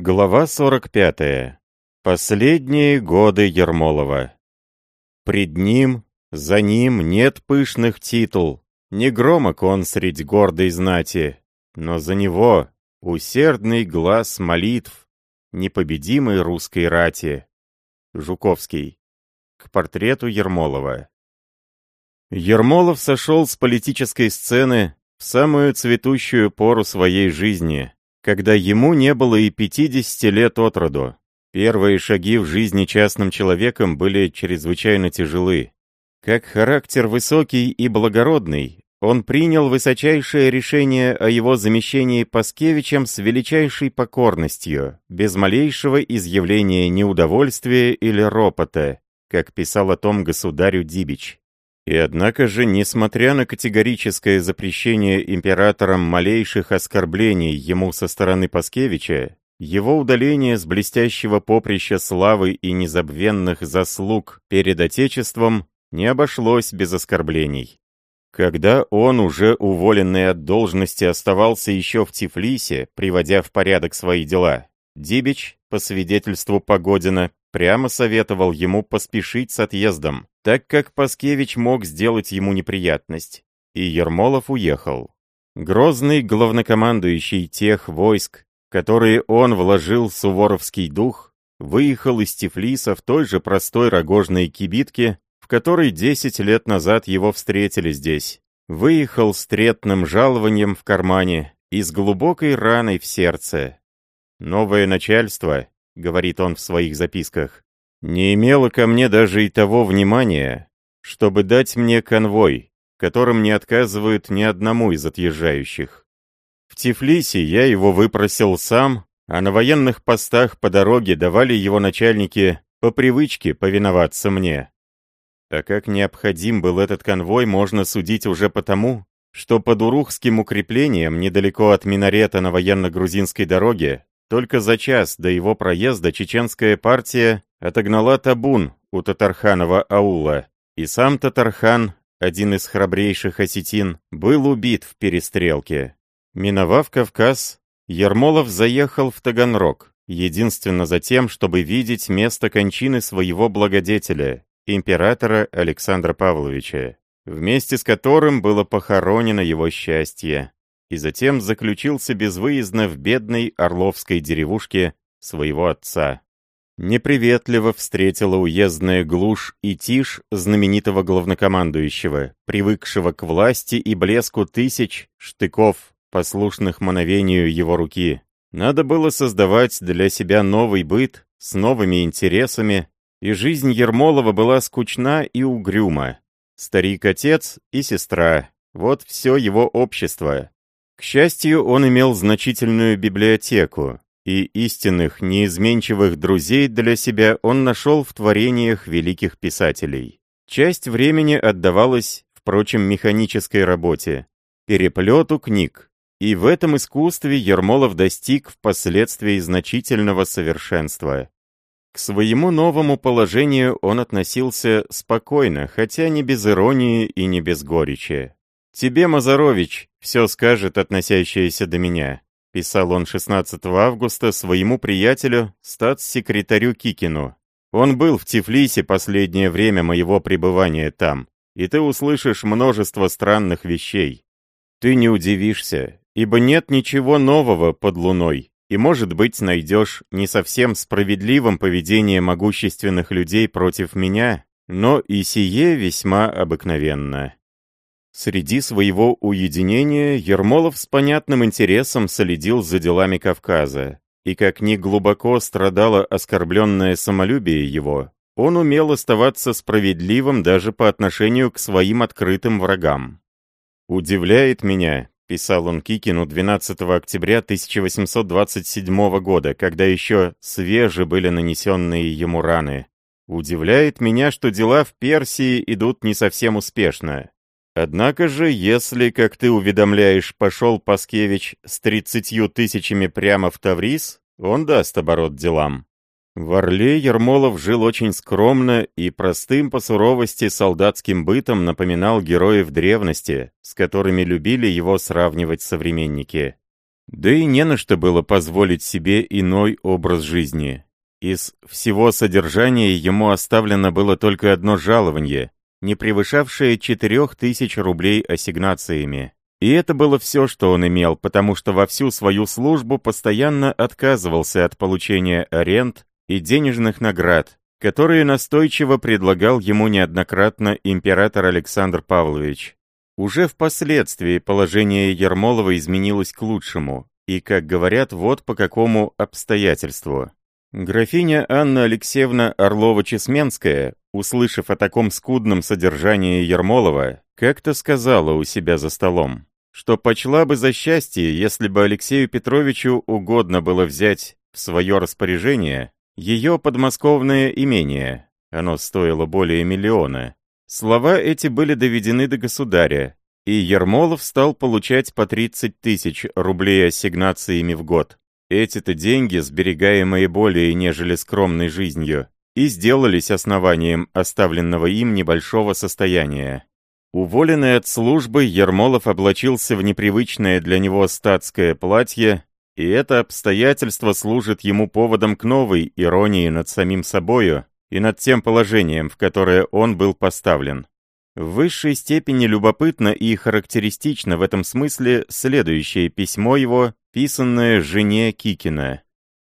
Глава 45. Последние годы Ермолова. Пред ним, за ним нет пышных титул, не громок он средь гордой знати, но за него усердный глаз молитв непобедимой русской рати. Жуковский. К портрету Ермолова. Ермолов сошел с политической сцены в самую цветущую пору своей жизни, когда ему не было и 50 лет от роду. Первые шаги в жизни частным человеком были чрезвычайно тяжелы. Как характер высокий и благородный, он принял высочайшее решение о его замещении Паскевичем с величайшей покорностью, без малейшего изъявления неудовольствия или ропота, как писал о том государю Дибич. И однако же, несмотря на категорическое запрещение императором малейших оскорблений ему со стороны Паскевича, его удаление с блестящего поприща славы и незабвенных заслуг перед Отечеством не обошлось без оскорблений. Когда он, уже уволенный от должности, оставался еще в Тифлисе, приводя в порядок свои дела, Дибич, по свидетельству Погодина, прямо советовал ему поспешить с отъездом, так как Паскевич мог сделать ему неприятность, и Ермолов уехал. Грозный главнокомандующий тех войск, которые он вложил в суворовский дух, выехал из Тифлиса в той же простой рогожной кибитке, в которой 10 лет назад его встретили здесь. Выехал с третным жалованием в кармане и с глубокой раной в сердце. Новое начальство, говорит он в своих записках, не имело ко мне даже и того внимания, чтобы дать мне конвой, которым не отказывают ни одному из отъезжающих. В Тифлисе я его выпросил сам, а на военных постах по дороге давали его начальники по привычке повиноваться мне. А как необходим был этот конвой, можно судить уже потому, что под Урухским укреплением, недалеко от минарета на военно-грузинской дороге, только за час до его проезда чеченская партия отогнала табун у Татарханова аула, и сам Татархан, один из храбрейших осетин, был убит в перестрелке. Миновав Кавказ, Ермолов заехал в Таганрог, единственно за тем, чтобы видеть место кончины своего благодетеля, императора Александра Павловича, вместе с которым было похоронено его счастье и затем заключился безвыездно в бедной орловской деревушке своего отца. Неприветливо встретила уездная глушь и тишь знаменитого главнокомандующего, привыкшего к власти и блеску тысяч штыков, послушных мановению его руки. Надо было создавать для себя новый быт с новыми интересами, и жизнь Ермолова была скучна и угрюма. Старик-отец и сестра — вот все его общество, к счастью, он имел значительную библиотеку, и истинных, неизменчивых друзей для себя он нашел в творениях великих писателей. Часть времени отдавалась, впрочем, механической работе, переплету книг, и в этом искусстве Ермолов достиг впоследствии значительного совершенства. К своему новому положению он относился спокойно, хотя не без иронии и не без горечи. «Тебе, Мазарович, все скажет, относящееся до меня», писал он 16 августа своему приятелю, статс-секретарю Кикину. «Он был в Тифлисе последнее время моего пребывания там, и ты услышишь множество странных вещей. Ты не удивишься, ибо нет ничего нового под луной, и, может быть, найдешь не совсем справедливым поведение могущественных людей против меня, но и сие весьма обыкновенно». Среди своего уединения Ермолов с понятным интересом следил за делами Кавказа, и как ни глубоко страдало оскорбленное самолюбие его, он умел оставаться справедливым даже по отношению к своим открытым врагам. «Удивляет меня», — писал он Кикину 12 октября 1827 года, когда еще свежи были нанесенные ему раны. «Удивляет меня, что дела в Персии идут не совсем успешно. Однако же, если, как ты уведомляешь, пошел Паскевич с тридцатью тысячами прямо в Таврис, он даст оборот делам. В Орле Ермолов жил очень скромно и простым по суровости солдатским бытом напоминал героев древности, с которыми любили его сравнивать современники. Да и не на что было позволить себе иной образ жизни. Из всего содержания ему оставлено было только одно жалование, не превышавшее 4000 рублей ассигнациями. И это было все, что он имел, потому что во всю свою службу постоянно отказывался от получения аренд и денежных наград, которые настойчиво предлагал ему неоднократно император Александр Павлович. Уже впоследствии положение Ермолова изменилось к лучшему, и, как говорят, вот по какому обстоятельству. Графиня Анна Алексеевна Орлова-Чесменская, услышав о таком скудном содержании Ермолова, как-то сказала у себя за столом, что почла бы за счастье, если бы Алексею Петровичу угодно было взять в свое распоряжение ее подмосковное имение. Оно стоило более миллиона, Слова эти были доведены до государя, и Ермолов стал получать по 30 тысяч рублей ассигнациями в год. Эти-то деньги, сберегаемые более нежели скромной жизнью, и сделались основанием оставленного им небольшого состояния. Уволенный от службы, Ермолов облачился в непривычное для него статское платье, и это обстоятельство служит ему поводом к новой иронии над самим собою, и над тем положением, в которое он был поставлен. В высшей степени любопытно и характеристично в этом смысле следующее письмо его, писанное жене Кикина.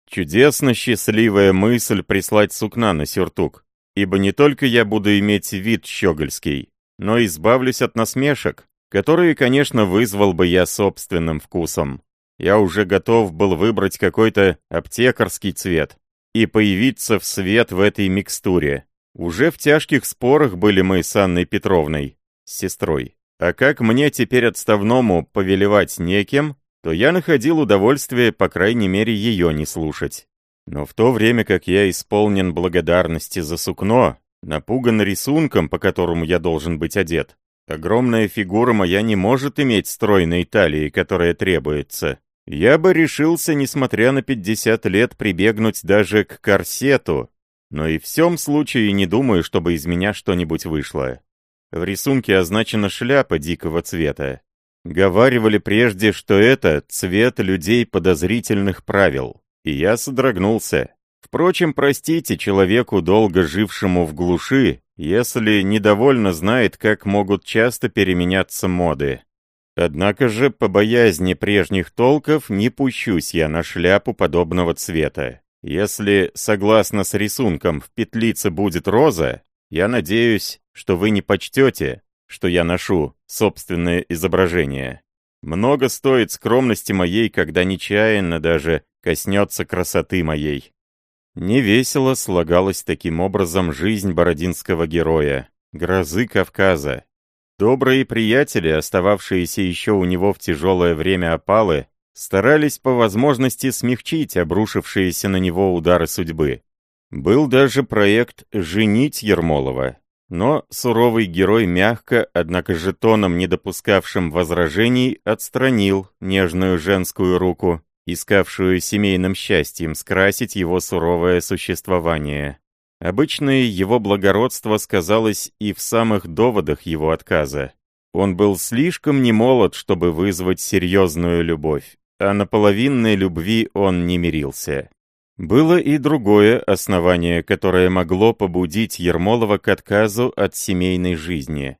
«Чудесно счастливая мысль прислать сукна на сюртук, ибо не только я буду иметь вид щегольский, но избавлюсь от насмешек, которые, конечно, вызвал бы я собственным вкусом. Я уже готов был выбрать какой-то аптекарский цвет, и появиться в свет в этой микстуре. Уже в тяжких спорах были мы с Анной Петровной, с сестрой. А как мне теперь отставному повелевать неким, то я находил удовольствие, по крайней мере, ее не слушать. Но в то время как я исполнен благодарности за сукно, напуган рисунком, по которому я должен быть одет, огромная фигура моя не может иметь стройной талии, которая требуется. Я бы решился, несмотря на 50 лет, прибегнуть даже к корсету, но и в всем случае не думаю, чтобы из меня что-нибудь вышло. В рисунке означена шляпа дикого цвета. Говаривали прежде, что это цвет людей подозрительных правил, и я содрогнулся. Впрочем, простите человеку, долго жившему в глуши, если недовольно знает, как могут часто переменяться моды. Однако же, по боязни прежних толков, не пущусь я на шляпу подобного цвета. Если, согласно с рисунком, в петлице будет роза, я надеюсь, что вы не почтете, что я ношу собственное изображение. Много стоит скромности моей, когда нечаянно даже коснется красоты моей. Невесело слагалась таким образом жизнь бородинского героя, грозы Кавказа, Добрые приятели, остававшиеся еще у него в тяжелое время опалы, старались по возможности смягчить обрушившиеся на него удары судьбы. Был даже проект «женить Ермолова», но суровый герой мягко, однако же тоном, не допускавшим возражений, отстранил нежную женскую руку, искавшую семейным счастьем скрасить его суровое существование. Обычное его благородство сказалось и в самых доводах его отказа. Он был слишком немолод, чтобы вызвать серьезную любовь, а на половинной любви он не мирился. Было и другое основание, которое могло побудить Ермолова к отказу от семейной жизни.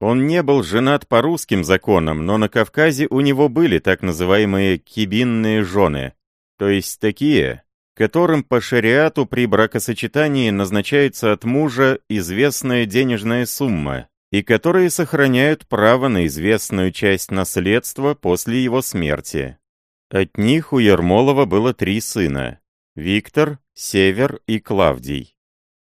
Он не был женат по русским законам, но на Кавказе у него были так называемые «кибинные жены», то есть такие, которым по шариату при бракосочетании назначается от мужа известная денежная сумма, и которые сохраняют право на известную часть наследства после его смерти. От них у Ермолова было три сына – Виктор, Север и Клавдий.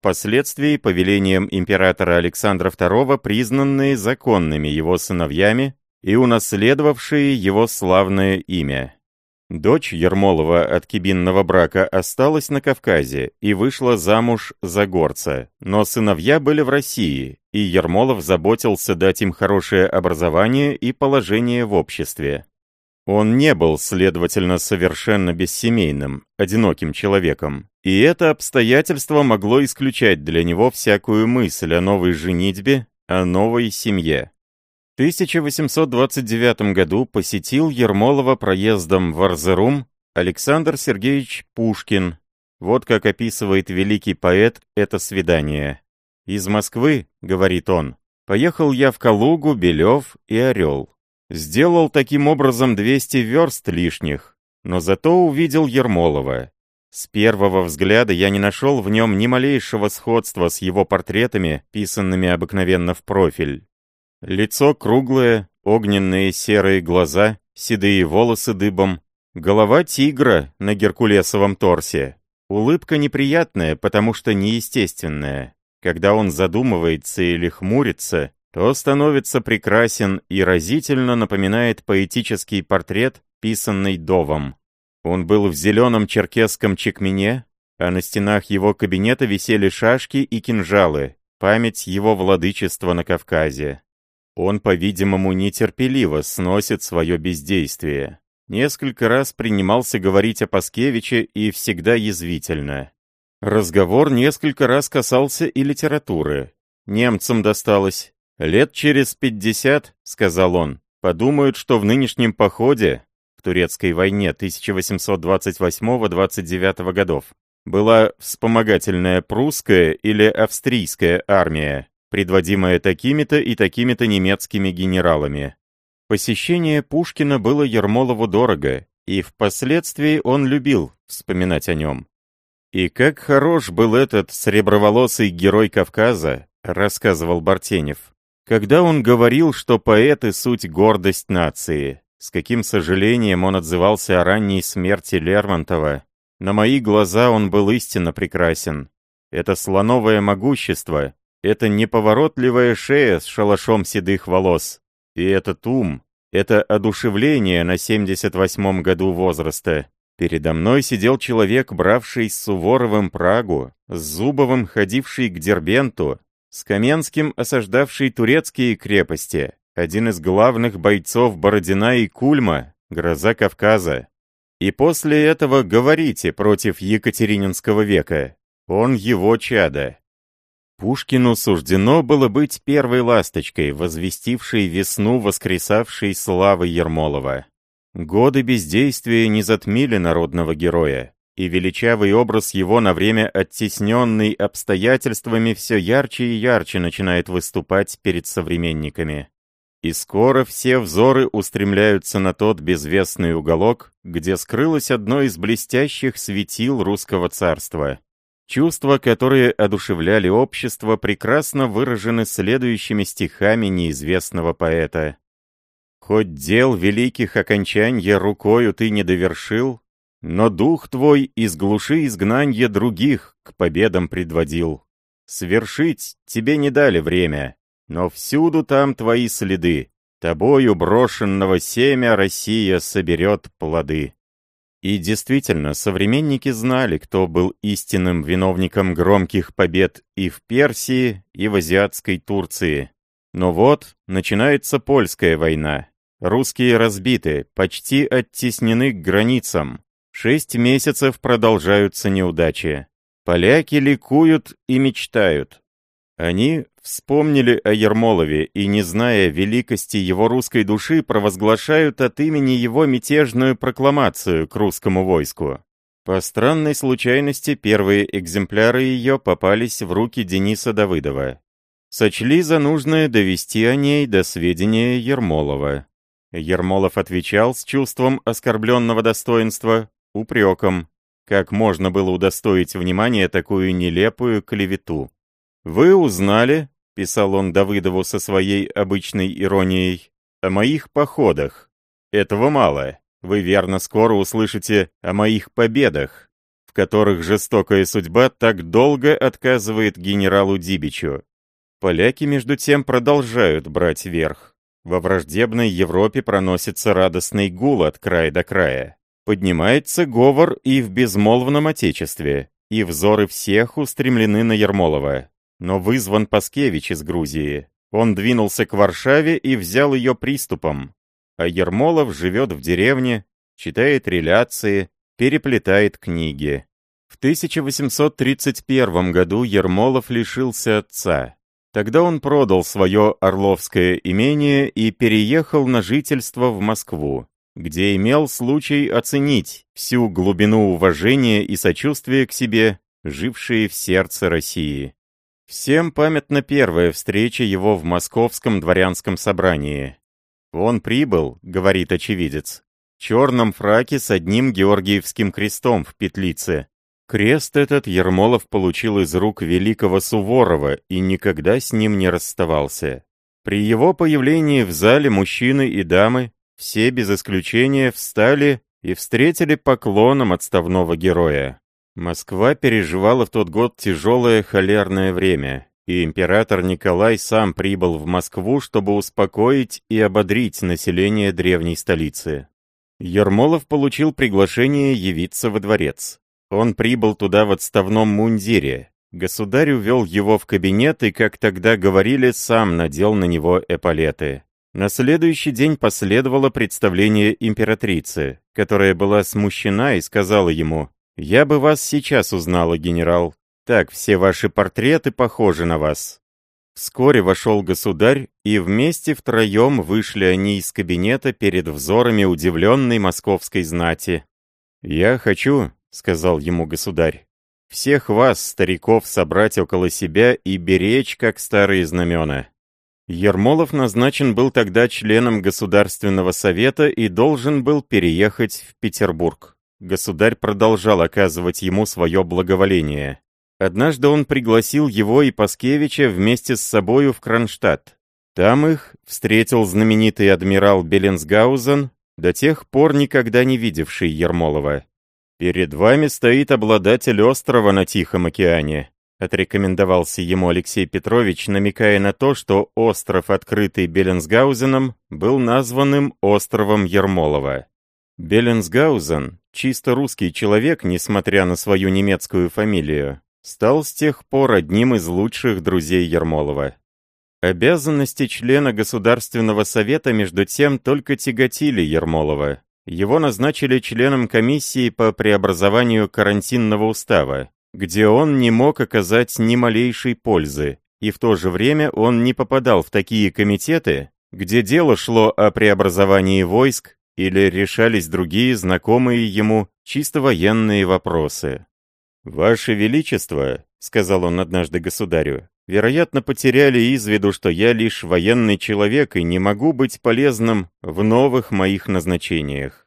Впоследствии повелением императора Александра II признанные законными его сыновьями и унаследовавшие его славное имя. Дочь Ермолова от кибинного брака осталась на Кавказе и вышла замуж за горца, но сыновья были в России, и Ермолов заботился дать им хорошее образование и положение в обществе. Он не был, следовательно, совершенно бессемейным, одиноким человеком, и это обстоятельство могло исключать для него всякую мысль о новой женитьбе, о новой семье. 1829 году посетил Ермолова проездом в Арзерум Александр Сергеевич Пушкин. Вот как описывает великий поэт это свидание. «Из Москвы, — говорит он, — поехал я в Калугу, Белев и Орел. Сделал таким образом 200 верст лишних, но зато увидел Ермолова. С первого взгляда я не нашел в нем ни малейшего сходства с его портретами, писанными обыкновенно в профиль. Лицо круглое, огненные серые глаза, седые волосы дыбом, голова тигра на геркулесовом торсе. Улыбка неприятная, потому что неестественная. Когда он задумывается или хмурится, то становится прекрасен и разительно напоминает поэтический портрет, писанный Довом. Он был в зеленом черкесском чекмене, а на стенах его кабинета висели шашки и кинжалы, память его владычества на Кавказе. Он, по-видимому, нетерпеливо сносит свое бездействие. Несколько раз принимался говорить о Паскевиче и всегда язвительно. Разговор несколько раз касался и литературы. Немцам досталось. «Лет через пятьдесят, — сказал он, — подумают, что в нынешнем походе, в турецкой войне 1828-29 годов, была вспомогательная прусская или австрийская армия, предводимая такими-то и такими-то немецкими генералами. Посещение Пушкина было Ермолову дорого, и впоследствии он любил вспоминать о нем. «И как хорош был этот среброволосый герой Кавказа», рассказывал Бартенев, когда он говорил, что поэты — суть гордость нации. С каким сожалением он отзывался о ранней смерти Лермонтова. На мои глаза он был истинно прекрасен. Это слоновое могущество, это неповоротливая шея с шалашом седых волос. И этот ум, это одушевление на 78-м году возраста. Передо мной сидел человек, бравший с Суворовым Прагу, с Зубовым ходивший к Дербенту, с Каменским осаждавший турецкие крепости, один из главных бойцов Бородина и Кульма, гроза Кавказа. И после этого говорите против Екатерининского века. Он его чадо. Пушкину суждено было быть первой ласточкой, возвестившей весну воскресавшей славы Ермолова. Годы бездействия не затмили народного героя, и величавый образ его на время оттесненный обстоятельствами все ярче и ярче начинает выступать перед современниками. И скоро все взоры устремляются на тот безвестный уголок, где скрылось одно из блестящих светил русского царства. Чувства, которые одушевляли общество, прекрасно выражены следующими стихами неизвестного поэта. «Хоть дел великих окончанья рукою ты не довершил, но дух твой из глуши изгнанья других к победам предводил. Свершить тебе не дали время, но всюду там твои следы, тобою брошенного семя Россия соберет плоды». И действительно, современники знали, кто был истинным виновником громких побед и в Персии, и в азиатской Турции. Но вот, начинается польская война. Русские разбиты, почти оттеснены к границам. Шесть месяцев продолжаются неудачи. Поляки ликуют и мечтают. Они вспомнили о Ермолове и, не зная великости его русской души, провозглашают от имени его мятежную прокламацию к русскому войску. По странной случайности первые экземпляры ее попались в руки Дениса Давыдова. Сочли за нужное довести о ней до сведения Ермолова. Ермолов отвечал с чувством оскорбленного достоинства, упреком, как можно было удостоить внимания такую нелепую клевету. «Вы узнали, — писал он Давыдову со своей обычной иронией, — о моих походах. Этого мало. Вы верно скоро услышите о моих победах, в которых жестокая судьба так долго отказывает генералу Дибичу. Поляки, между тем, продолжают брать верх. Во враждебной Европе проносится радостный гул от края до края. Поднимается говор и в безмолвном Отечестве, и взоры всех устремлены на Ермолова но вызван Паскевич из Грузии. Он двинулся к Варшаве и взял ее приступом. А Ермолов живет в деревне, читает реляции, переплетает книги. В 1831 году Ермолов лишился отца. Тогда он продал свое Орловское имение и переехал на жительство в Москву, где имел случай оценить всю глубину уважения и сочувствия к себе, жившие в сердце России. Всем памятна первая встреча его в Московском дворянском собрании. «Он прибыл», — говорит очевидец, в черном фраке с одним Георгиевским крестом в петлице. Крест этот Ермолов получил из рук великого Суворова и никогда с ним не расставался. При его появлении в зале мужчины и дамы, все без исключения, встали и встретили поклоном отставного героя. Москва переживала в тот год тяжелое холерное время, и император Николай сам прибыл в Москву, чтобы успокоить и ободрить население древней столицы. Ермолов получил приглашение явиться во дворец. Он прибыл туда в отставном мундире. Государь увел его в кабинет и, как тогда говорили, сам надел на него эполеты. На следующий день последовало представление императрицы, которая была смущена и сказала ему «Я бы вас сейчас узнала, генерал. Так, все ваши портреты похожи на вас». Вскоре вошел государь, и вместе втроем вышли они из кабинета перед взорами удивленной московской знати. «Я хочу», — сказал ему государь, — «всех вас, стариков, собрать около себя и беречь, как старые знамена». Ермолов назначен был тогда членом Государственного совета и должен был переехать в Петербург государь продолжал оказывать ему свое благоволение. Однажды он пригласил его и Паскевича вместе с собою в Кронштадт. Там их встретил знаменитый адмирал Беленсгаузен, до тех пор никогда не видевший Ермолова. «Перед вами стоит обладатель острова на Тихом океане», отрекомендовался ему Алексей Петрович, намекая на то, что остров, открытый Беленсгаузеном, был названным островом Ермолова. Беленсгаузен, чисто русский человек, несмотря на свою немецкую фамилию, стал с тех пор одним из лучших друзей Ермолова. Обязанности члена Государственного совета между тем только тяготили Ермолова. Его назначили членом комиссии по преобразованию карантинного устава, где он не мог оказать ни малейшей пользы, и в то же время он не попадал в такие комитеты, где дело шло о преобразовании войск, или решались другие знакомые ему чисто военные вопросы. «Ваше Величество», — сказал он однажды государю, — «вероятно, потеряли из виду, что я лишь военный человек и не могу быть полезным в новых моих назначениях».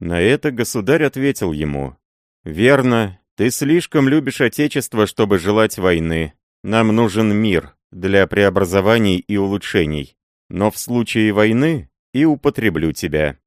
На это государь ответил ему, «Верно, ты слишком любишь Отечество, чтобы желать войны. Нам нужен мир для преобразований и улучшений. Но в случае войны и употреблю тебя».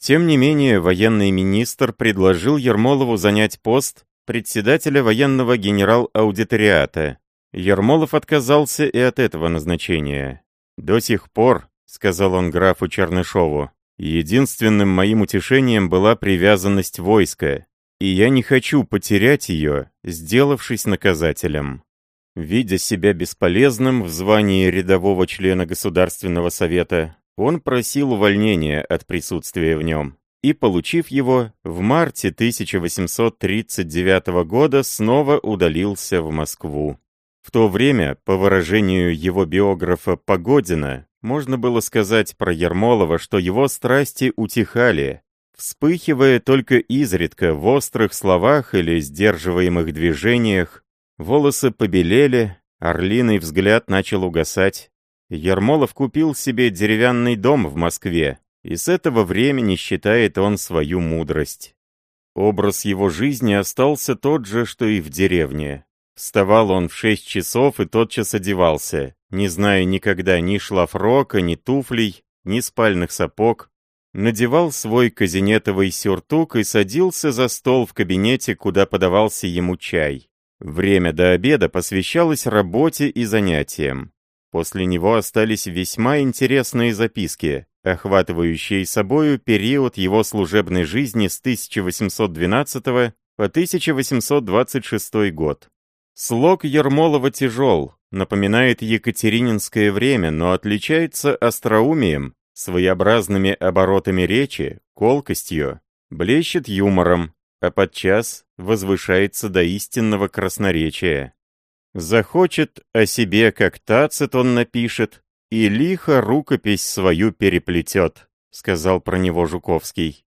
Тем не менее, военный министр предложил Ермолову занять пост председателя военного генерал-аудиториата. Ермолов отказался и от этого назначения. «До сих пор», — сказал он графу Чернышову, «единственным моим утешением была привязанность войска, и я не хочу потерять ее, сделавшись наказателем». Видя себя бесполезным в звании рядового члена Государственного совета, он просил увольнения от присутствия в нем и, получив его, в марте 1839 года снова удалился в Москву. В то время, по выражению его биографа Погодина, можно было сказать про Ермолова, что его страсти утихали, вспыхивая только изредка в острых словах или сдерживаемых движениях, волосы побелели, орлиный взгляд начал угасать, Ермолов купил себе деревянный дом в Москве, и с этого времени считает он свою мудрость. Образ его жизни остался тот же, что и в деревне. Вставал он в шесть часов и тотчас одевался, не зная никогда ни шлафрока, ни туфлей, ни спальных сапог. Надевал свой казинетовый сюртук и садился за стол в кабинете, куда подавался ему чай. Время до обеда посвящалось работе и занятиям. После него остались весьма интересные записки, охватывающие собою период его служебной жизни с 1812 по 1826 год. Слог Ермолова тяжел, напоминает екатерининское время, но отличается остроумием, своеобразными оборотами речи, колкостью, блещет юмором, а подчас возвышается до истинного красноречия. Захочет о себе, как Тацит он напишет, и лихо рукопись свою переплетет, сказал про него Жуковский.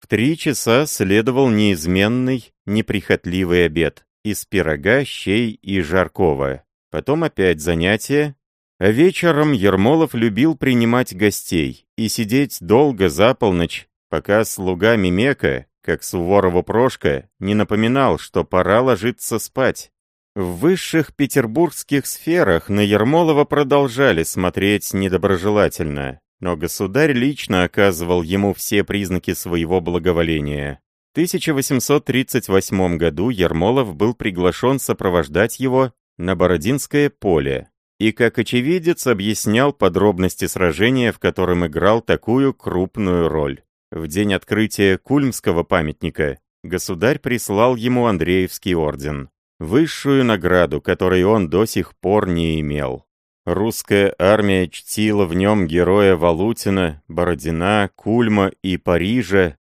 В три часа следовал неизменный, неприхотливый обед из пирога, щей и жаркого. Потом опять занятия, а вечером Ермолов любил принимать гостей и сидеть долго за полночь, пока слуга Мимека, как Суворова Прошка, не напоминал, что пора ложиться спать. В высших петербургских сферах на Ермолова продолжали смотреть недоброжелательно, но государь лично оказывал ему все признаки своего благоволения. В 1838 году Ермолов был приглашен сопровождать его на Бородинское поле, и как очевидец объяснял подробности сражения, в котором играл такую крупную роль. В день открытия Кульмского памятника государь прислал ему Андреевский орден, высшую награду, которой он до сих пор не имел. Русская армия чтила в нем героя Валутина, Бородина, Кульма и Парижа,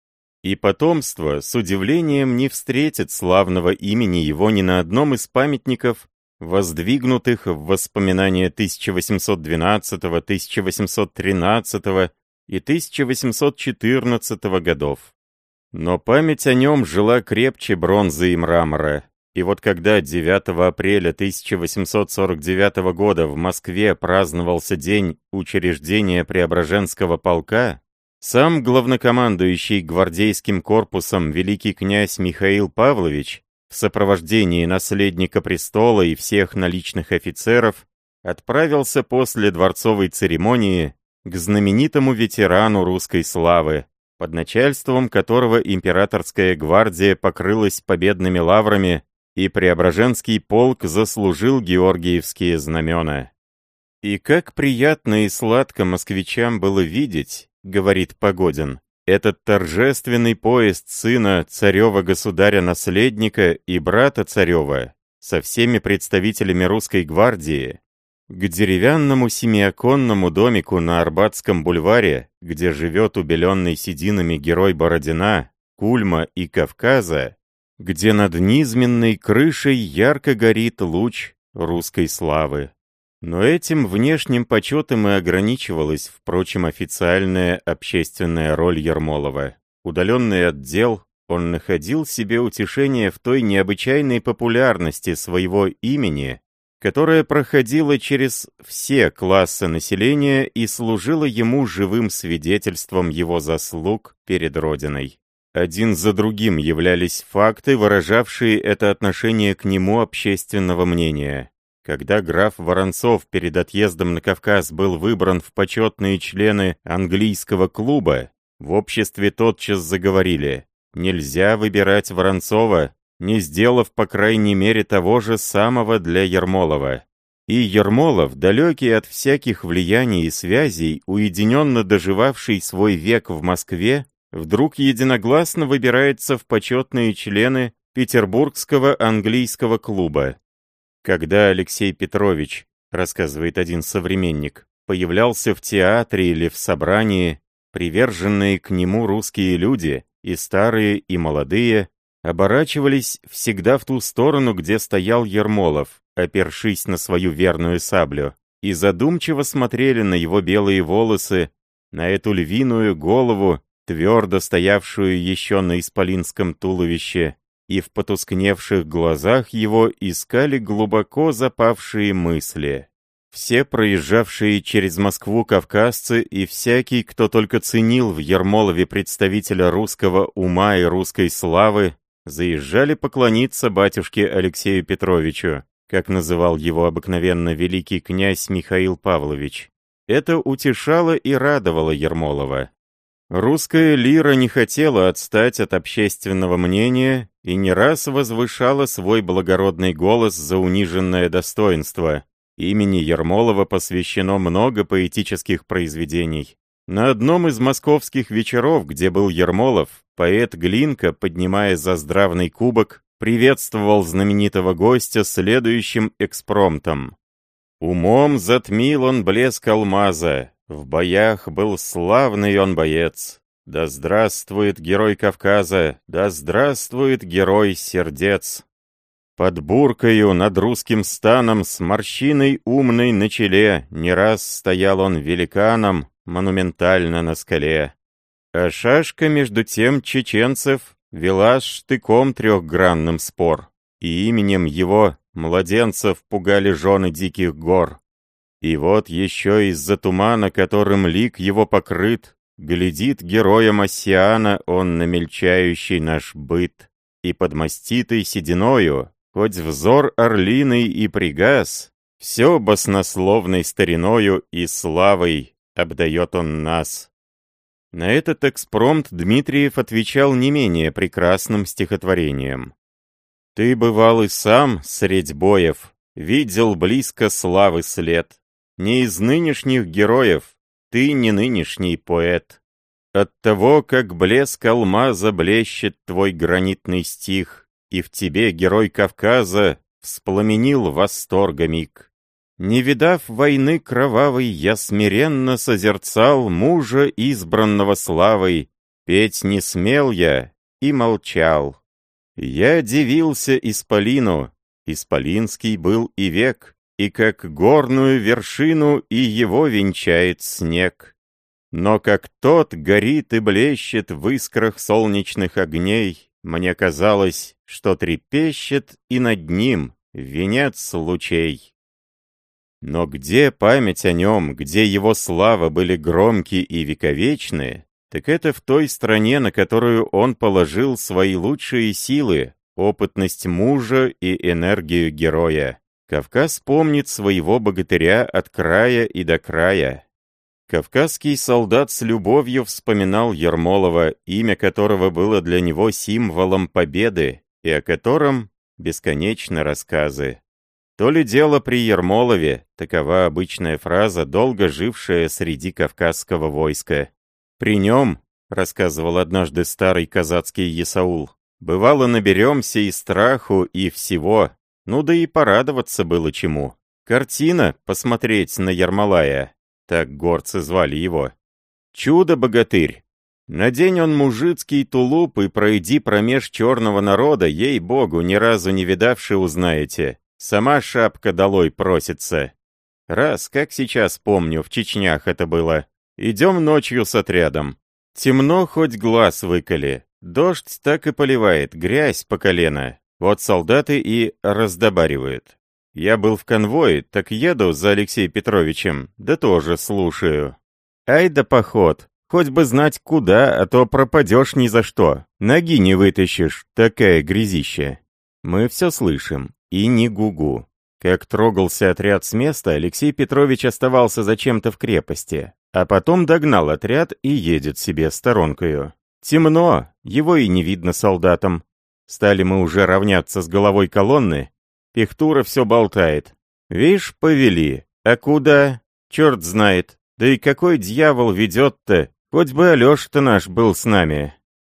и потомство с удивлением не встретит славного имени его ни на одном из памятников, воздвигнутых в воспоминания 1812, 1813 и 1814 годов. Но память о нем жила крепче бронзы и мрамора. И вот когда 9 апреля 1849 года в Москве праздновался день учреждения Преображенского полка, сам главнокомандующий гвардейским корпусом великий князь Михаил Павлович в сопровождении наследника престола и всех наличных офицеров отправился после дворцовой церемонии к знаменитому ветерану русской славы, под начальством которого императорская гвардия покрылась победными лаврами и Преображенский полк заслужил георгиевские знамена. «И как приятно и сладко москвичам было видеть, — говорит Погодин, — этот торжественный поезд сына царева-государя-наследника и брата царева со всеми представителями русской гвардии к деревянному семиоконному домику на Арбатском бульваре, где живет убеленный сединами герой Бородина, Кульма и Кавказа, где над низменной крышей ярко горит луч русской славы. Но этим внешним почетом и ограничивалась, впрочем, официальная общественная роль Ермолова. Удаленный от дел, он находил себе утешение в той необычайной популярности своего имени, которая проходила через все классы населения и служила ему живым свидетельством его заслуг перед Родиной. Один за другим являлись факты, выражавшие это отношение к нему общественного мнения. Когда граф Воронцов перед отъездом на Кавказ был выбран в почетные члены английского клуба, в обществе тотчас заговорили «Нельзя выбирать Воронцова, не сделав, по крайней мере, того же самого для Ермолова». И Ермолов, далекий от всяких влияний и связей, уединенно доживавший свой век в Москве, вдруг единогласно выбирается в почетные члены Петербургского английского клуба. Когда Алексей Петрович, рассказывает один современник, появлялся в театре или в собрании, приверженные к нему русские люди, и старые, и молодые, оборачивались всегда в ту сторону, где стоял Ермолов, опершись на свою верную саблю, и задумчиво смотрели на его белые волосы, на эту львиную голову, твердо стоявшую еще на исполинском туловище, и в потускневших глазах его искали глубоко запавшие мысли. Все проезжавшие через Москву кавказцы и всякий, кто только ценил в Ермолове представителя русского ума и русской славы, заезжали поклониться батюшке Алексею Петровичу, как называл его обыкновенно великий князь Михаил Павлович. Это утешало и радовало Ермолова. Русская лира не хотела отстать от общественного мнения и не раз возвышала свой благородный голос за униженное достоинство. Имени Ермолова посвящено много поэтических произведений. На одном из московских вечеров, где был Ермолов, поэт Глинка, поднимая за здравный кубок, приветствовал знаменитого гостя следующим экспромтом. «Умом затмил он блеск алмаза, в боях был славный он боец. Да здравствует герой Кавказа, да здравствует герой сердец. Под буркою над русским станом с морщиной умной на челе не раз стоял он великаном, монументально на скале. А шашка, между тем, чеченцев вела штыком трехгранным спор, и именем его младенцев пугали жены диких гор. И вот еще из-за тумана, которым лик его покрыт, глядит героем Оссиана он на мельчающий наш быт, и под маститой сединою, хоть взор орлиный и пригас, все баснословной стариною и славой обдает он нас. На этот экспромт Дмитриев отвечал не менее прекрасным стихотворением. «Ты бывал и сам, средь боев, видел близко славы след. Не из нынешних героев, ты не нынешний поэт. От того, как блеск алмаза блещет твой гранитный стих, и в тебе герой Кавказа вспламенил восторга миг. Не видав войны кровавой, я смиренно созерцал мужа, избранного славой. Петь не смел я и молчал. Я дивился Исполину, Исполинский был и век, и как горную вершину и его венчает снег. Но как тот горит и блещет в искрах солнечных огней, мне казалось, что трепещет и над ним венец лучей. Но где память о нем, где его слава были громкие и вековечные, так это в той стране, на которую он положил свои лучшие силы, опытность мужа и энергию героя. Кавказ помнит своего богатыря от края и до края. Кавказский солдат с любовью вспоминал Ермолова, имя которого было для него символом победы, и о котором бесконечно рассказы. То ли дело при Ермолове, такова обычная фраза, долго жившая среди кавказского войска. При нем, рассказывал однажды старый казацкий Есаул, бывало наберемся и страху, и всего, ну да и порадоваться было чему. Картина посмотреть на Ермолая, так горцы звали его. Чудо-богатырь. Надень он мужицкий тулуп и пройди промеж черного народа, ей-богу, ни разу не видавши узнаете. Сама шапка долой просится. Раз, как сейчас помню, в Чечнях это было. Идем ночью с отрядом. Темно, хоть глаз выколи. Дождь так и поливает, грязь по колено. Вот солдаты и раздобаривают. Я был в конвое, так еду за Алексеем Петровичем, да тоже слушаю. Ай да поход, хоть бы знать куда, а то пропадешь ни за что. Ноги не вытащишь, такая грязища. Мы все слышим, и не гугу. Как трогался отряд с места, Алексей Петрович оставался зачем-то в крепости, а потом догнал отряд и едет себе сторонкою. Темно, его и не видно солдатам. Стали мы уже равняться с головой колонны. Пехтура все болтает. Вишь, повели. А куда? Черт знает. Да и какой дьявол ведет-то? Хоть бы Алеша-то наш был с нами.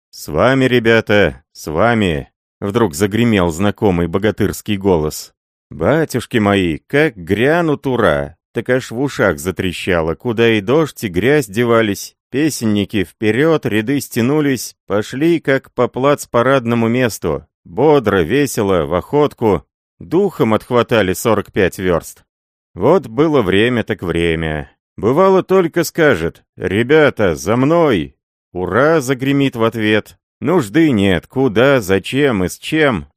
С вами, ребята, с вами. Вдруг загремел знакомый богатырский голос. «Батюшки мои, как грянут ура!» Так аж в ушах затрещало, куда и дождь, и грязь девались. Песенники вперед, ряды стянулись, пошли как по плац-парадному месту. Бодро, весело, в охотку. Духом отхватали 45 верст. Вот было время так время. Бывало только скажет «Ребята, за мной!» «Ура!» загремит в ответ. Нужды нет, куда, зачем и с чем.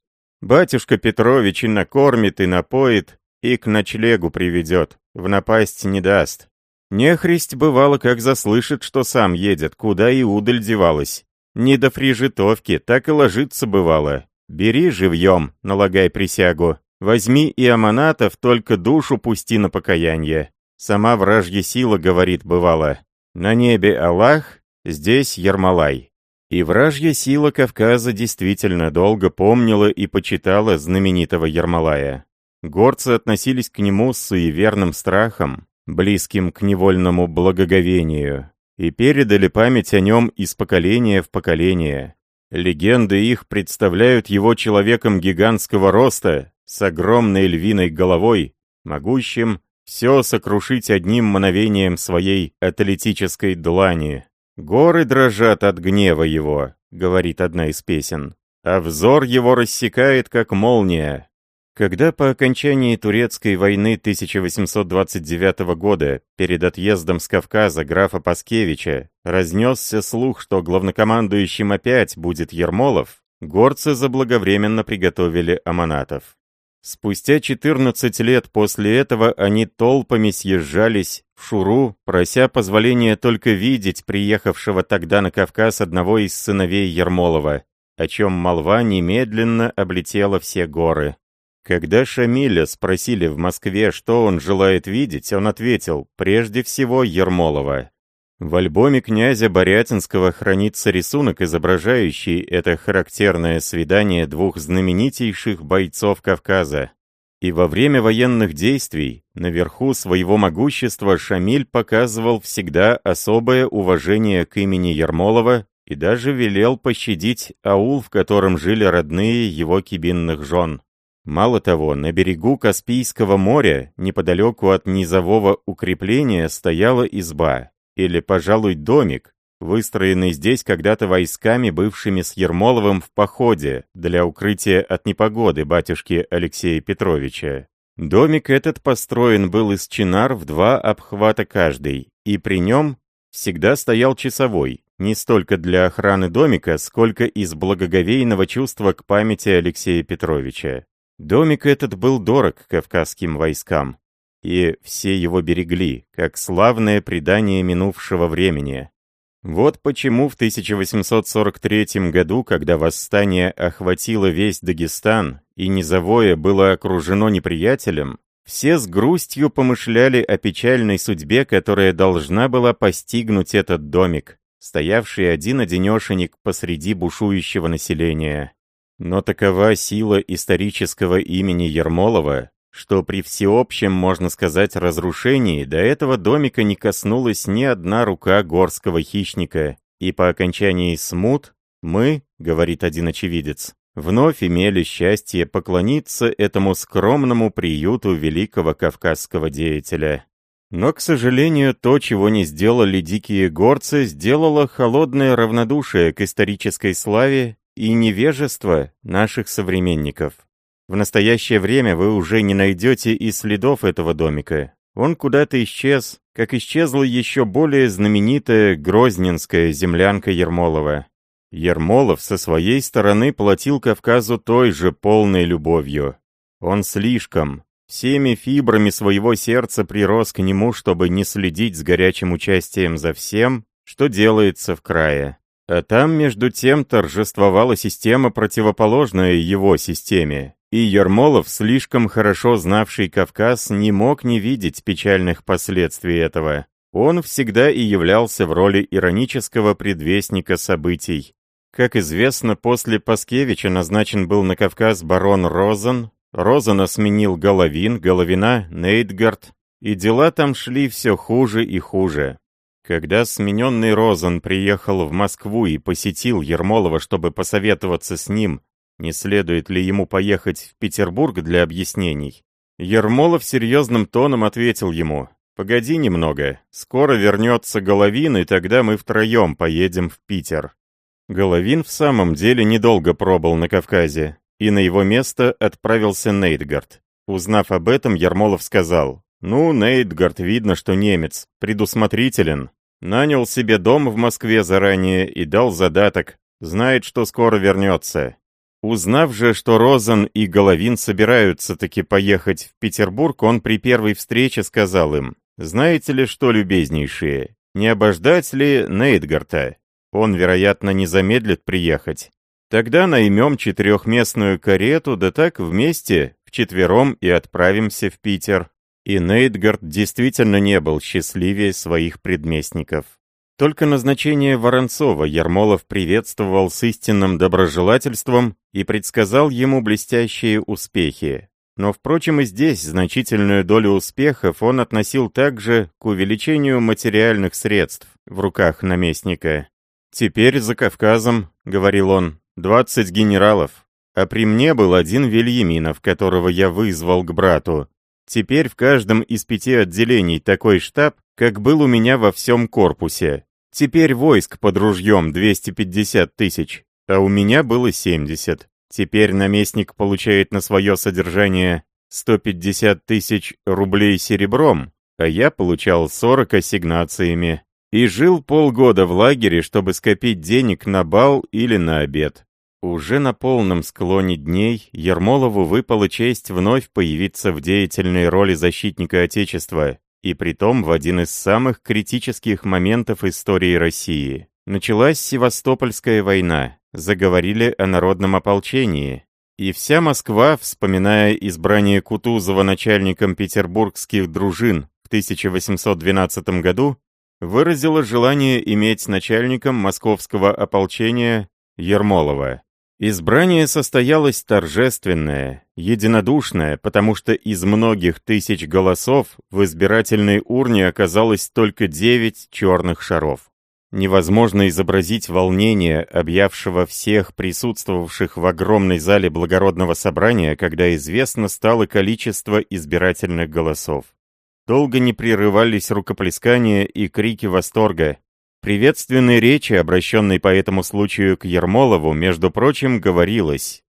Батюшка Петрович и накормит, и напоит, и к ночлегу приведет, в напасть не даст. Нехристь бывало, как заслышит, что сам едет, куда и удаль девалась. Не до фрижитовки, так и ложиться бывало. Бери живьем, налагай присягу. Возьми и аманатов, только душу пусти на покаяние. Сама вражья сила говорит бывало. На небе Аллах, здесь Ермолай. И вражья сила Кавказа действительно долго помнила и почитала знаменитого Ермолая. Горцы относились к нему с суеверным страхом, близким к невольному благоговению, и передали память о нем из поколения в поколение. Легенды их представляют его человеком гигантского роста, с огромной львиной головой, могущим все сокрушить одним мановением своей атлетической длани. «Горы дрожат от гнева его», — говорит одна из песен. «А взор его рассекает, как молния. Когда по окончании Турецкой войны 1829 года, перед отъездом с Кавказа графа Паскевича, разнесся слух, что главнокомандующим опять будет Ермолов, горцы заблаговременно приготовили аманатов. Спустя 14 лет после этого они толпами съезжались в Шуру, прося позволения только видеть приехавшего тогда на Кавказ одного из сыновей Ермолова, о чем молва немедленно облетела все горы. Когда Шамиля спросили в Москве, что он желает видеть, он ответил, прежде всего, Ермолова. В альбоме князя Борятинского хранится рисунок, изображающий это характерное свидание двух знаменитейших бойцов Кавказа. И во время военных действий, наверху своего могущества, Шамиль показывал всегда особое уважение к имени Ермолова и даже велел пощадить аул, в котором жили родные его кибинных жен. Мало того, на берегу Каспийского моря, неподалеку от низового укрепления, стояла изба, или, пожалуй, домик, выстроенный здесь когда-то войсками, бывшими с Ермоловым в походе для укрытия от непогоды батюшки Алексея Петровича. Домик этот построен был из чинар в два обхвата каждый, и при нем всегда стоял часовой, не столько для охраны домика, сколько из благоговейного чувства к памяти Алексея Петровича. Домик этот был дорог кавказским войскам, и все его берегли, как славное предание минувшего времени. Вот почему в 1843 году, когда восстание охватило весь Дагестан и Низовое было окружено неприятелем, все с грустью помышляли о печальной судьбе, которая должна была постигнуть этот домик, стоявший один-одинешенек посреди бушующего населения. Но такова сила исторического имени Ермолова, что при всеобщем, можно сказать, разрушении до этого домика не коснулась ни одна рука горского хищника, и по окончании смут мы, говорит один очевидец, вновь имели счастье поклониться этому скромному приюту великого кавказского деятеля. Но, к сожалению, то, чего не сделали дикие горцы, сделало холодное равнодушие к исторической славе и невежество наших современников. В настоящее время вы уже не найдете и следов этого домика. Он куда-то исчез, как исчезла еще более знаменитая грозненская землянка Ермолова. Ермолов со своей стороны платил Кавказу той же полной любовью. Он слишком, всеми фибрами своего сердца прирос к нему, чтобы не следить с горячим участием за всем, что делается в крае. А там, между тем, торжествовала система, противоположная его системе. И Ермолов, слишком хорошо знавший Кавказ, не мог не видеть печальных последствий этого. Он всегда и являлся в роли иронического предвестника событий. Как известно, после Паскевича назначен был на Кавказ барон Розен, Розена сменил Головин, Головина — Нейтгард, и дела там шли все хуже и хуже. Когда смененный Розен приехал в Москву и посетил Ермолова, чтобы посоветоваться с ним, не следует ли ему поехать в Петербург для объяснений, Ермолов серьезным тоном ответил ему, «Погоди немного, скоро вернется Головин, и тогда мы втроем поедем в Питер». Головин в самом деле недолго пробыл на Кавказе, и на его место отправился Нейтгард. Узнав об этом, Ермолов сказал, ну, Нейтгард, видно, что немец, предусмотрителен. Нанял себе дом в Москве заранее и дал задаток. Знает, что скоро вернется. Узнав же, что Розен и Головин собираются таки поехать в Петербург, он при первой встрече сказал им, «Знаете ли что, любезнейшие, не обождать ли Нейтгарта? Он, вероятно, не замедлит приехать. Тогда наймем четырехместную карету, да так вместе, вчетвером и отправимся в Питер. И Нейтгард действительно не был счастливее своих предместников. Только назначение Воронцова Ермолов приветствовал с истинным доброжелательством и предсказал ему блестящие успехи. Но, впрочем, и здесь значительную долю успехов он относил также к увеличению материальных средств в руках наместника. «Теперь за Кавказом», — говорил он, — «двадцать генералов, а при мне был один Вильяминов, которого я вызвал к брату, Теперь в каждом из пяти отделений такой штаб, как был у меня во всем корпусе. Теперь войск под ружьем 250 тысяч, а у меня было 70. Теперь наместник получает на свое содержание 150 тысяч рублей серебром, а я получал 40 ассигнациями. И жил полгода в лагере, чтобы скопить денег на бал или на обед. Уже на полном склоне дней Ермолову выпала честь вновь появиться в деятельной роли защитника Отечества, и притом в один из самых критических моментов истории России. Началась Севастопольская война, заговорили о народном ополчении, и вся Москва, вспоминая избрание Кутузова начальником петербургских дружин в 1812 году, выразила желание иметь начальником московского ополчения Ермолова. Избрание состоялось торжественное, единодушное, потому что из многих тысяч голосов в избирательной урне оказалось только девять черных шаров. Невозможно изобразить волнение, объявшего всех присутствовавших в огромной зале благородного собрания, когда известно стало количество избирательных голосов. Долго не прерывались рукоплескания и крики восторга, приветственной речи, обращенной по этому случаю к Ермолову, между прочим, говорилось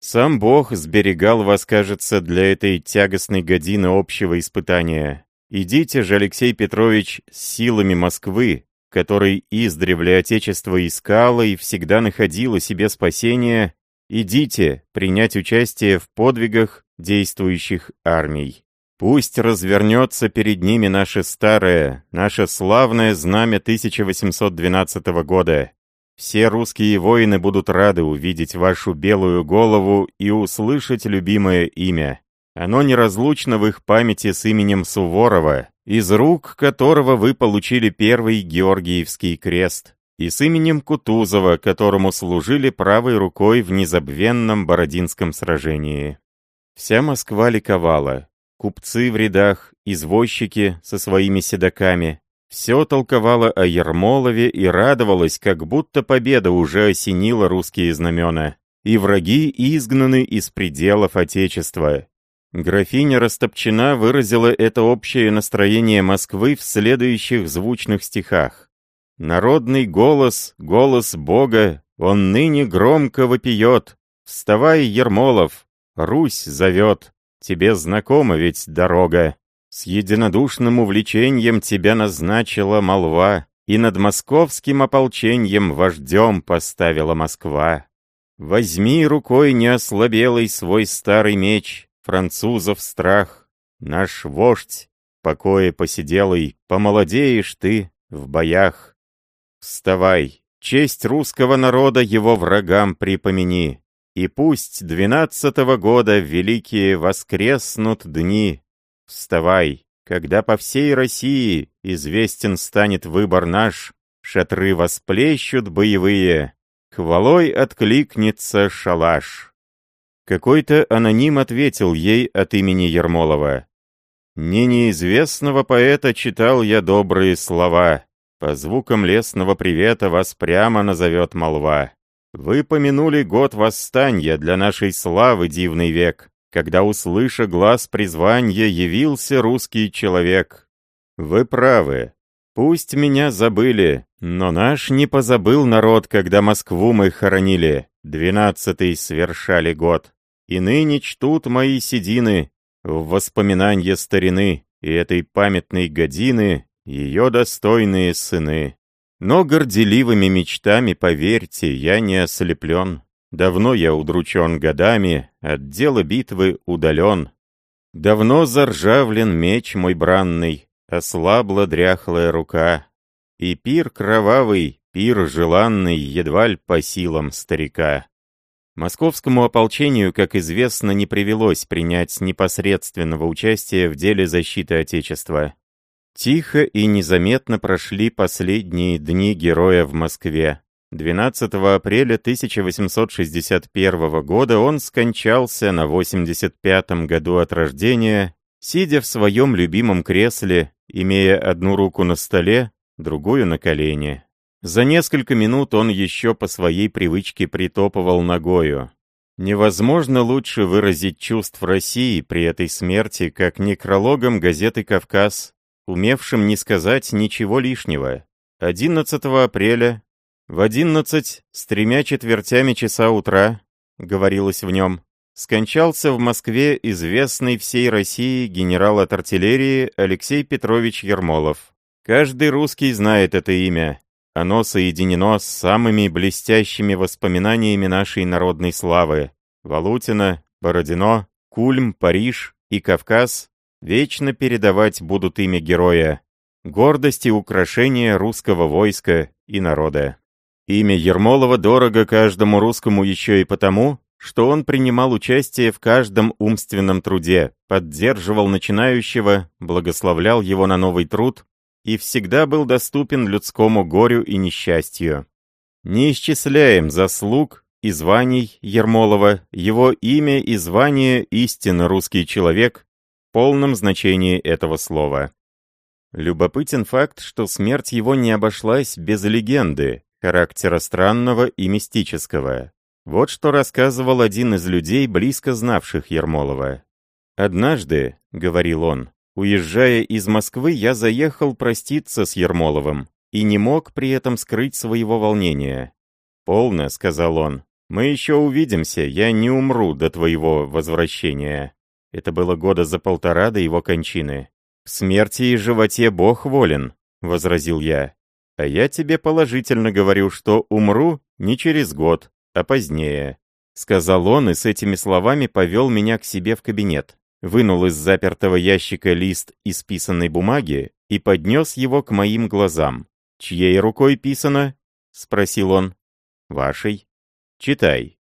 «Сам Бог сберегал вас, кажется, для этой тягостной годины общего испытания. Идите же, Алексей Петрович, с силами Москвы, который издревле Отечество искало и всегда находило себе спасение, идите принять участие в подвигах действующих армий. Пусть развернется перед ними наше старое, наше славное знамя 1812 года. Все русские воины будут рады увидеть вашу белую голову и услышать любимое имя. Оно неразлучно в их памяти с именем Суворова, из рук которого вы получили первый Георгиевский крест, и с именем Кутузова, которому служили правой рукой в незабвенном Бородинском сражении. Вся Москва ликовала, купцы в рядах, извозчики со своими седаками. Все толковало о Ермолове и радовалось, как будто победа уже осенила русские знамена, и враги изгнаны из пределов Отечества. Графиня Растопчина выразила это общее настроение Москвы в следующих звучных стихах. «Народный голос, голос Бога, он ныне громко вопиет. Вставай, Ермолов, Русь зовет. Тебе знакома ведь дорога. С единодушным увлечением тебя назначила молва, и над московским ополчением вождем поставила Москва. Возьми рукой неослабелый свой старый меч, французов страх, наш вождь, покое посиделый, помолодеешь ты в боях. Вставай, честь русского народа его врагам припомени. И пусть двенадцатого года великие воскреснут дни. Вставай, когда по всей России известен станет выбор наш, шатры восплещут боевые, хвалой откликнется шалаш. Какой-то аноним ответил ей от имени Ермолова. «Не неизвестного поэта читал я добрые слова. По звукам лесного привета вас прямо назовет молва. Вы помянули год восстания для нашей славы дивный век, когда, услыша глаз призвания, явился русский человек. Вы правы. Пусть меня забыли, но наш не позабыл народ, когда Москву мы хоронили, двенадцатый свершали год. И ныне чтут мои седины в воспоминанье старины и этой памятной годины ее достойные сыны. Но горделивыми мечтами, поверьте, я не ослеплен. Давно я удручен годами, от дела битвы удален. Давно заржавлен меч мой бранный, ослабла дряхлая рука. И пир кровавый, пир желанный, едва ль по силам старика. Московскому ополчению, как известно, не привелось принять непосредственного участия в деле защиты Отечества. Тихо и незаметно прошли последние дни героя в Москве. 12 апреля 1861 года он скончался на 85-м году от рождения, сидя в своем любимом кресле, имея одну руку на столе, другую на колене. За несколько минут он еще по своей привычке притопывал ногою. Невозможно лучше выразить чувств России при этой смерти, как некрологом газеты «Кавказ» умевшим не сказать ничего лишнего. 11 апреля в 11 с тремя четвертями часа утра говорилось в нем, скончался в Москве известный всей России генерал от артиллерии Алексей Петрович Ермолов. Каждый русский знает это имя. Оно соединено с самыми блестящими воспоминаниями нашей народной славы. Валутина, Бородино, Кульм, Париж и Кавказ вечно передавать будут имя героя, гордость и украшение русского войска и народа. Имя Ермолова дорого каждому русскому еще и потому, что он принимал участие в каждом умственном труде, поддерживал начинающего, благословлял его на новый труд и всегда был доступен людскому горю и несчастью. Не исчисляем заслуг и званий Ермолова, его имя и звание истинно русский человек полном значении этого слова. Любопытен факт, что смерть его не обошлась без легенды, характера странного и мистического. Вот что рассказывал один из людей, близко знавших Ермолова. «Однажды, — говорил он, — уезжая из Москвы, я заехал проститься с Ермоловым и не мог при этом скрыть своего волнения. «Полно», — сказал он, — «мы еще увидимся, я не умру до твоего возвращения». Это было года за полтора до его кончины. «В смерти и животе Бог волен», — возразил я. «А я тебе положительно говорю, что умру не через год, а позднее», — сказал он и с этими словами повел меня к себе в кабинет, вынул из запертого ящика лист исписанной бумаги и поднес его к моим глазам. «Чьей рукой писано?» — спросил он. «Вашей. Читай».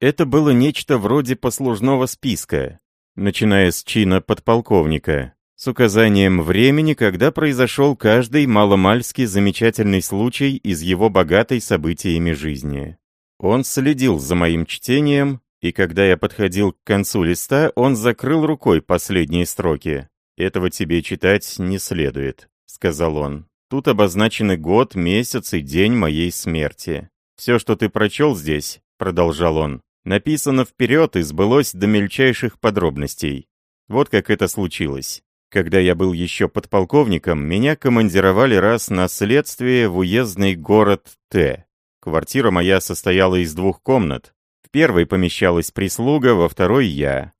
Это было нечто вроде послужного списка, начиная с чина подполковника, с указанием времени, когда произошел каждый маломальски замечательный случай из его богатой событиями жизни. Он следил за моим чтением, и когда я подходил к концу листа, он закрыл рукой последние строки. «Этого тебе читать не следует», — сказал он. «Тут обозначены год, месяц и день моей смерти. Все, что ты прочел здесь», — продолжал он, — «написано вперед и сбылось до мельчайших подробностей. Вот как это случилось. Когда я был еще подполковником, меня командировали раз на следствие в уездный город Т. Квартира моя состояла из двух комнат. В первой помещалась прислуга, во второй я.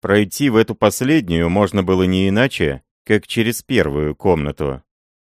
Пройти в эту последнюю можно было не иначе, как через первую комнату.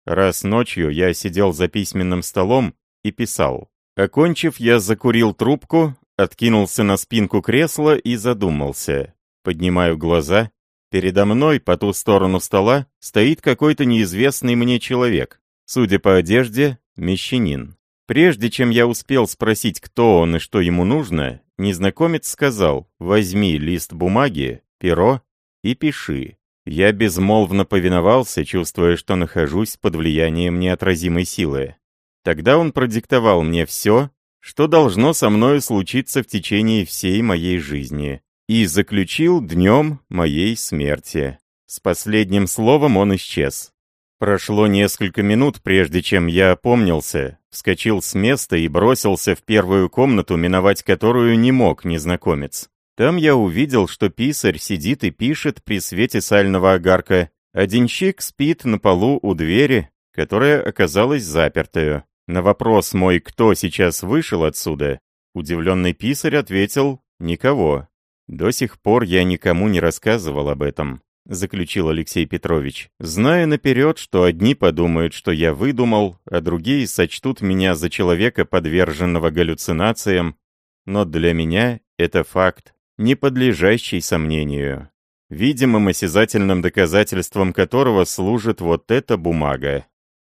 Раз ночью я сидел за письменным столом и писал. Окончив, я закурил трубку, откинулся на спинку кресла и задумался. Поднимаю глаза. Передо мной, по ту сторону стола, стоит какой-то неизвестный мне человек. Судя по одежде, мещанин. Прежде чем я успел спросить, кто он и что ему нужно, незнакомец сказал «возьми лист бумаги, перо и пиши». Я безмолвно повиновался, чувствуя, что нахожусь под влиянием неотразимой силы. Тогда он продиктовал мне все, что должно со мною случиться в течение всей моей жизни, и заключил днем моей смерти. С последним словом он исчез. Прошло несколько минут, прежде чем я опомнился, вскочил с места и бросился в первую комнату, миновать которую не мог незнакомец. Там я увидел, что писарь сидит и пишет при свете сального огарка, а денщик спит на полу у двери, которая оказалась запертую. На вопрос мой, кто сейчас вышел отсюда, удивленный писарь ответил «никого». До сих пор я никому не рассказывал об этом. — заключил Алексей Петрович, «зная наперед, что одни подумают, что я выдумал, а другие сочтут меня за человека, подверженного галлюцинациям, но для меня это факт, не подлежащий сомнению, видимым осязательным доказательством которого служит вот эта бумага».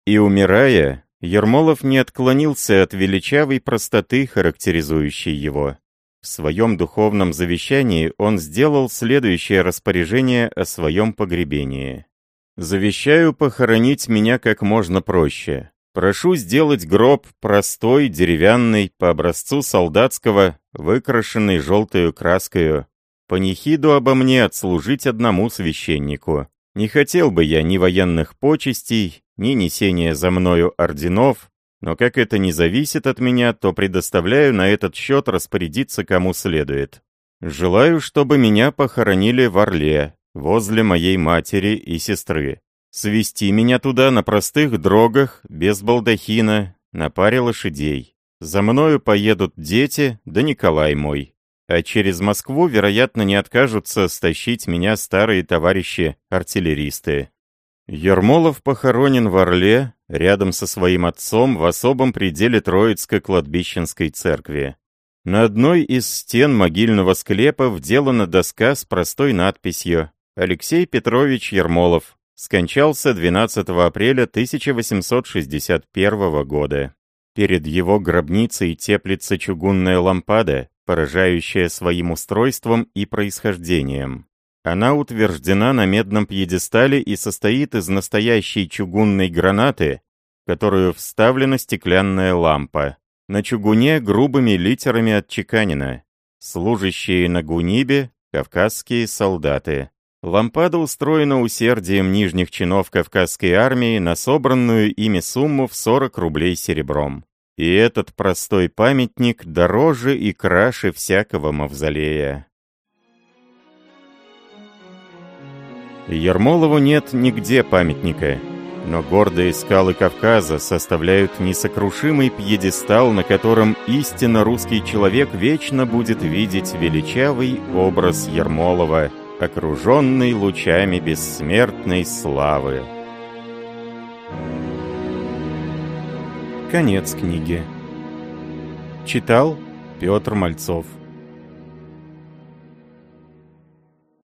И умирая, Ермолов не отклонился от величавой простоты, характеризующей его. В своем духовном завещании он сделал следующее распоряжение о своем погребении. «Завещаю похоронить меня как можно проще. Прошу сделать гроб простой, деревянный, по образцу солдатского, выкрашенный желтую краскою. Панихиду обо мне отслужить одному священнику. Не хотел бы я ни военных почестей, ни несения за мною орденов, но как это не зависит от меня, то предоставляю на этот счет распорядиться кому следует. Желаю, чтобы меня похоронили в Орле, возле моей матери и сестры. Свести меня туда на простых дрогах, без балдахина, на паре лошадей. За мною поедут дети, да Николай мой. А через Москву, вероятно, не откажутся стащить меня старые товарищи-артиллеристы. Ермолов похоронен в Орле, рядом со своим отцом, в особом пределе Троицкой кладбищенской церкви. На одной из стен могильного склепа вделана доска с простой надписью «Алексей Петрович Ермолов. Скончался 12 апреля 1861 года». Перед его гробницей теплится чугунная лампада, поражающая своим устройством и происхождением. Она утверждена на медном пьедестале и состоит из настоящей чугунной гранаты, которую вставлена стеклянная лампа. На чугуне грубыми литерами отчеканено «Служащие на Гунибе, кавказские солдаты». Лампада устроена усердием нижних чинов Кавказской армии на собранную ими сумму в 40 рублей серебром. И этот простой памятник дороже и краше всякого мавзолея. Ермолову нет нигде памятника. Но гордые скалы Кавказа составляют несокрушимый пьедестал, на котором истинно русский человек вечно будет видеть величавый образ Ермолова, окруженный лучами бессмертной славы. Конец книги. Читал Петр Мальцов